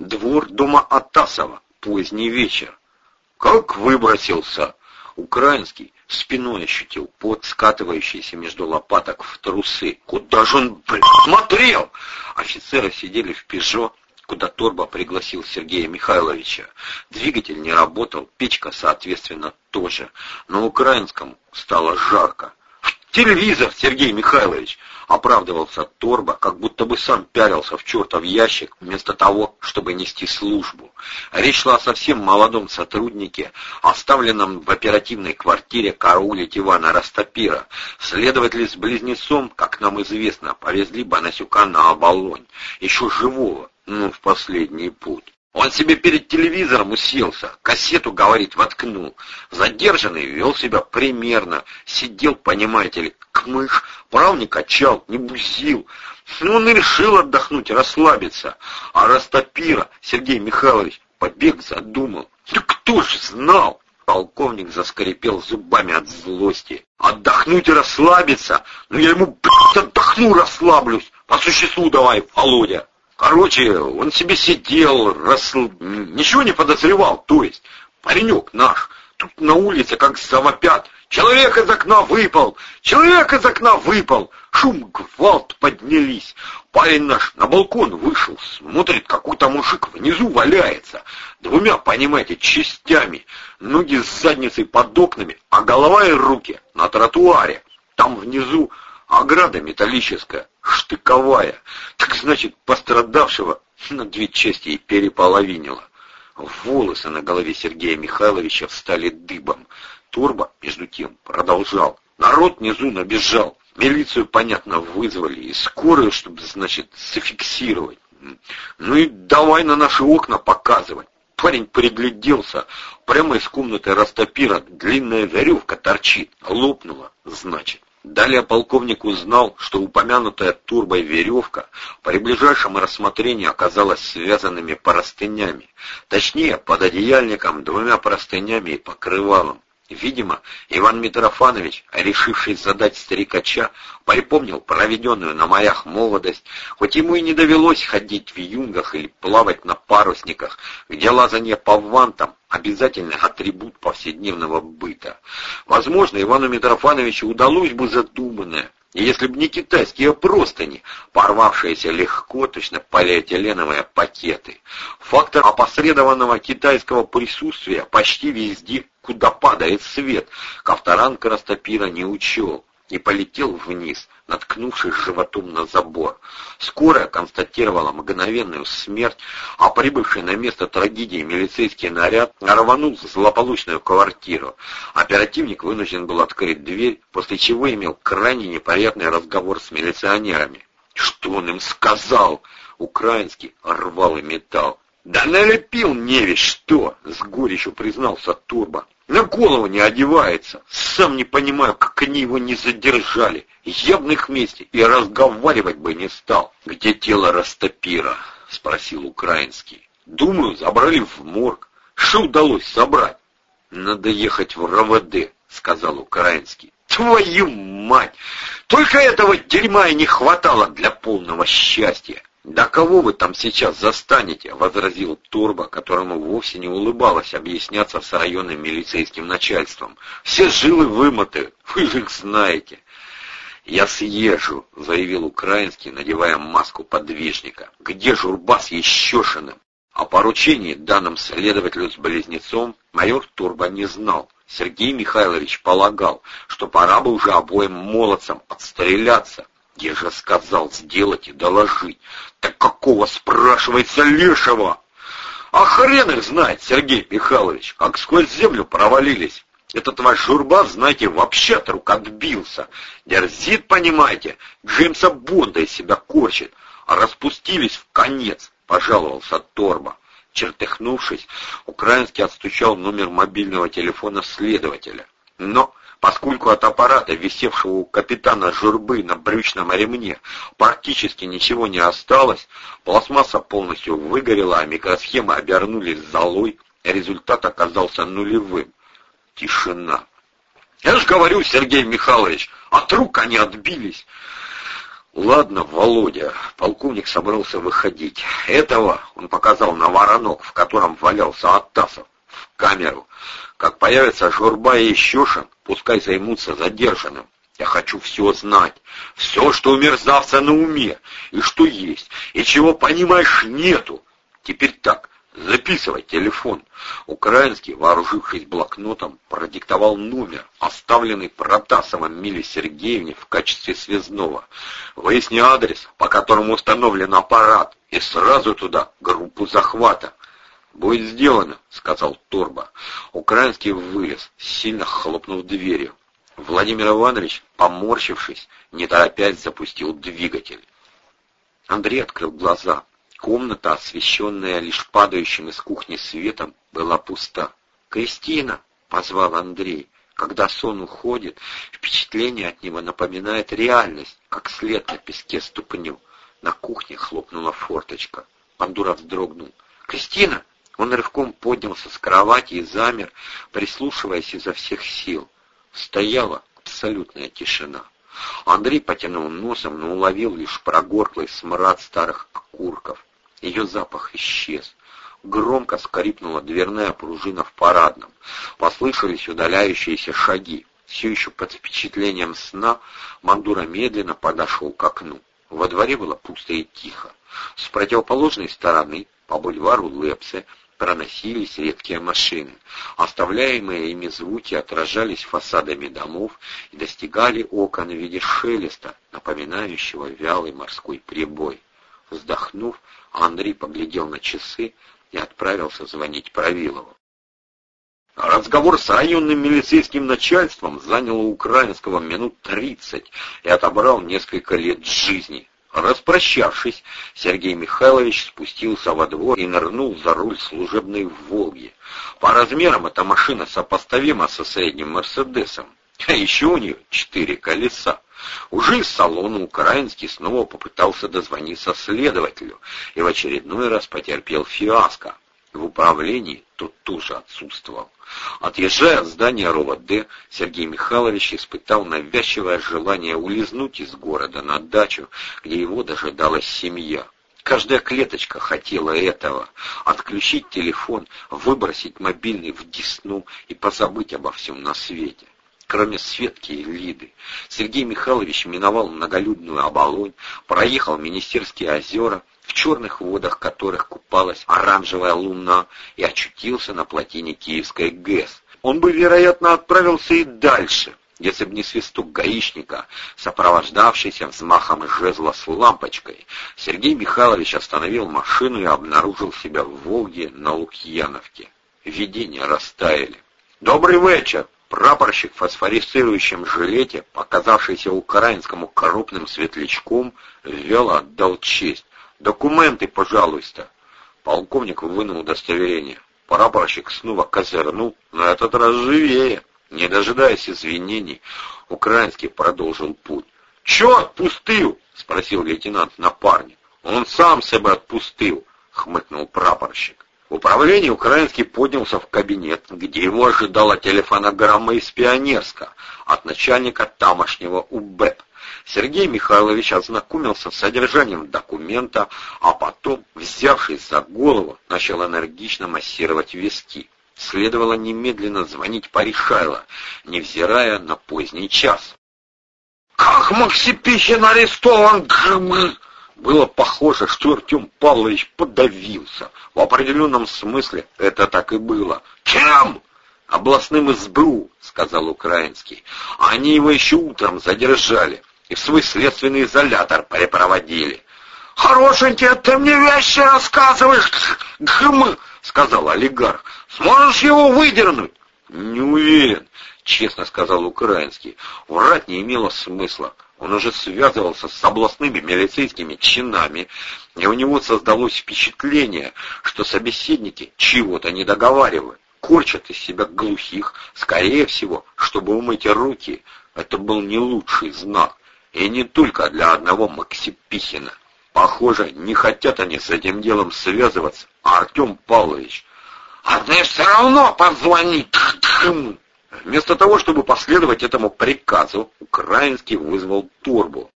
Двор дома Атасова. Поздний вечер. Как выбросился! Украинский спиной ощутил пот, скатывающийся между лопаток в трусы. Куда же он, блин, смотрел? Офицеры сидели в «Пежо», куда Торба пригласил Сергея Михайловича. Двигатель не работал, печка, соответственно, тоже. На украинском стало жарко. «Телевизор, Сергей Михайлович!» — оправдывался Торба, как будто бы сам пялился в чертов ящик, вместо того, чтобы нести службу. Речь шла о совсем молодом сотруднике, оставленном в оперативной квартире караулить Ивана Растопира. Следователи с близнецом, как нам известно, повезли Банасюка на оболонь, еще живого, ну, в последний путь. Он себе перед телевизором уселся, кассету, говорит, воткнул. Задержанный вел себя примерно, сидел, понимаете ли, к мышь, прав не качал, не бузил. Ну, он и решил отдохнуть, расслабиться. А Растопира Сергей Михайлович побег задумал. Да кто ж знал? Полковник заскрипел зубами от злости. Отдохнуть и расслабиться? Ну я ему, блядь, отдохну, расслаблюсь. По существу давай, Володя. Короче, он себе сидел, росл... ничего не подозревал, то есть паренек наш. Тут на улице как завопят. Человек из окна выпал! Человек из окна выпал! Шум, гвалт поднялись. Парень наш на балкон вышел, смотрит, какой-то мужик внизу валяется. Двумя, понимаете, частями. Ноги с задницей под окнами, а голова и руки на тротуаре. Там внизу ограда металлическая штыковая. Так значит, пострадавшего на две части переполовинило. Волосы на голове Сергея Михайловича встали дыбом. Турбо, между тем, продолжал. Народ внизу набежал. Милицию, понятно, вызвали. И скорую, чтобы, значит, зафиксировать. Ну и давай на наши окна показывать. Парень пригляделся. Прямо из комнаты растопира длинная веревка торчит. Лопнула, значит. Далее полковник узнал, что упомянутая турбой веревка при ближайшем рассмотрении оказалась связанными простынями, точнее, под одеяльником двумя простынями и покрывалом. Видимо, Иван Митрофанович, решивший задать старикача, припомнил проведенную на морях молодость, хоть ему и не довелось ходить в юнгах или плавать на парусниках, где лазанье по вантам — обязательный атрибут повседневного быта. Возможно, Ивану Митрофановичу удалось бы задуманное — если б не китайские простыни, порвавшиеся легко, точно полиэтиленовые пакеты. Фактор опосредованного китайского присутствия почти везде, куда падает свет, Ковторанг Растопира не учел и полетел вниз, наткнувшись животом на забор. Скорая констатировала мгновенную смерть, а прибывший на место трагедии милицейский наряд рванул в злополучную квартиру. Оперативник вынужден был открыть дверь, после чего имел крайне неприятный разговор с милиционерами. Что он им сказал? Украинский рвал и металл. «Да налепил не весь что!» — с горечью признался Турбо. На голову не одевается. Сам не понимаю, как они его не задержали. Я в их месте и разговаривать бы не стал. Где тело Растопира? Спросил украинский. Думаю, забрали в морг. Что удалось собрать? Надо ехать в РВД, сказал украинский. Твою мать! Только этого дерьма и не хватало для полного счастья. «Да кого вы там сейчас застанете?» — возразил Турбо, которому вовсе не улыбалось объясняться с районным милицейским начальством. «Все жилы вымыты, вы же их знаете». «Я съезжу», — заявил украинский, надевая маску подвижника. «Где журба с Ещешиным?» О поручении, данном следователю с близнецом, майор Турбо не знал. Сергей Михайлович полагал, что пора бы уже обоим молодцам отстреляться, я же сказал сделать и доложить. Так какого, спрашивается, лешего? А хрен их знает, Сергей Михайлович, как сквозь землю провалились. Этот ваш журба, знаете, вообще от рук отбился. Дерзит, понимаете, Джеймса Бонда из себя корчит. А распустились в конец, пожаловался Торба. Чертыхнувшись, Украинский отстучал номер мобильного телефона следователя. Но Поскольку от аппарата, висевшего у капитана журбы на брючном ремне, практически ничего не осталось, пластмасса полностью выгорела, а микросхемы обернулись золой, результат оказался нулевым. Тишина. Я же говорю, Сергей Михайлович, от рук они отбились. «Ладно, Володя», — полковник собрался выходить. «Этого», — он показал на воронок, в котором валялся Оттасов, — «в камеру. Как появится Журба и Щешин, пускай займутся задержанным. Я хочу все знать, все, что у мерзавца на уме, и что есть, и чего, понимаешь, нету. Теперь так, записывай телефон. Украинский, вооружившись блокнотом, продиктовал номер, оставленный Протасовым Миле Сергеевне в качестве связного. Выясни адрес, по которому установлен аппарат, и сразу туда группу захвата. «Будет сделано», — сказал Торба. Украинский вылез, сильно хлопнув дверью. Владимир Иванович, поморщившись, не торопясь запустил двигатель. Андрей открыл глаза. Комната, освещенная лишь падающим из кухни светом, была пуста. «Кристина!» — позвал Андрей. Когда сон уходит, впечатление от него напоминает реальность, как след на песке ступню. На кухне хлопнула форточка. Пандура вздрогнул. «Кристина!» Он рывком поднялся с кровати и замер, прислушиваясь изо всех сил. Стояла абсолютная тишина. Андрей потянул носом, но уловил лишь прогорклый смрад старых окурков. Ее запах исчез. Громко скрипнула дверная пружина в парадном. Послышались удаляющиеся шаги. Все еще под впечатлением сна Мандура медленно подошел к окну. Во дворе было пусто и тихо. С противоположной стороны, по бульвару Лепсе, проносились редкие машины. Оставляемые ими звуки отражались фасадами домов и достигали окон в виде шелеста, напоминающего вялый морской прибой. Вздохнув, Андрей поглядел на часы и отправился звонить Правилову. Разговор с районным милицейским начальством занял у украинского минут тридцать и отобрал несколько лет жизни. Распрощавшись, Сергей Михайлович спустился во двор и нырнул за руль служебной «Волги». По размерам эта машина сопоставима со средним «Мерседесом». А еще у нее четыре колеса. Уже из салона Украинский снова попытался дозвониться следователю и в очередной раз потерпел фиаско. В управлении тот тоже отсутствовал. Отъезжая от здания РОВД, Сергей Михайлович испытал навязчивое желание улизнуть из города на дачу, где его дожидалась семья. Каждая клеточка хотела этого — отключить телефон, выбросить мобильный в десну и позабыть обо всем на свете кроме Светки и Лиды. Сергей Михайлович миновал многолюдную оболонь, проехал Министерские озера, в черных водах которых купалась оранжевая луна, и очутился на плотине Киевской ГЭС. Он бы, вероятно, отправился и дальше, если бы не свисток гаишника, сопровождавшийся взмахом жезла с лампочкой. Сергей Михайлович остановил машину и обнаружил себя в Волге на Лукьяновке. Видения растаяли. «Добрый вечер!» Прапорщик в фосфорицирующем жилете, показавшийся украинскому крупным светлячком, вяло отдал честь. «Документы, пожалуйста!» Полковник вынул удостоверение. Прапорщик снова козырнул, но этот раз живее. Не дожидаясь извинений, Украинский продолжил путь. «Чё отпустил?» — спросил лейтенант напарник. «Он сам себя отпустил», — хмыкнул прапорщик. В управлении Украинский поднялся в кабинет, где его ожидала телефонограмма из Пионерска от начальника тамошнего УБЭП. Сергей Михайлович ознакомился с содержанием документа, а потом, взявшись за голову, начал энергично массировать виски. Следовало немедленно звонить Паришайло, невзирая на поздний час. «Как Максипихин арестован?» Было похоже, что Артем Павлович подавился. В определенном смысле это так и было. «Чем?» «Областным СБУ», — сказал Украинский. «Они его еще утром задержали и в свой следственный изолятор припроводили». «Хорошенький, ты мне вещи рассказываешь!» «Гм!» — сказал олигарх. «Сможешь его выдернуть?» «Не уверен», — честно сказал Украинский. Врать не имело смысла. Он уже связывался с областными милицейскими чинами, и у него создалось впечатление, что собеседники чего-то не договаривают, корчат из себя глухих, скорее всего, чтобы умыть руки. Это был не лучший знак, и не только для одного Максипихина. Похоже, не хотят они с этим делом связываться, а Артем Павлович. «А ты все равно позвони!» Вместо того, чтобы последовать этому приказу, Украинский вызвал Турбу.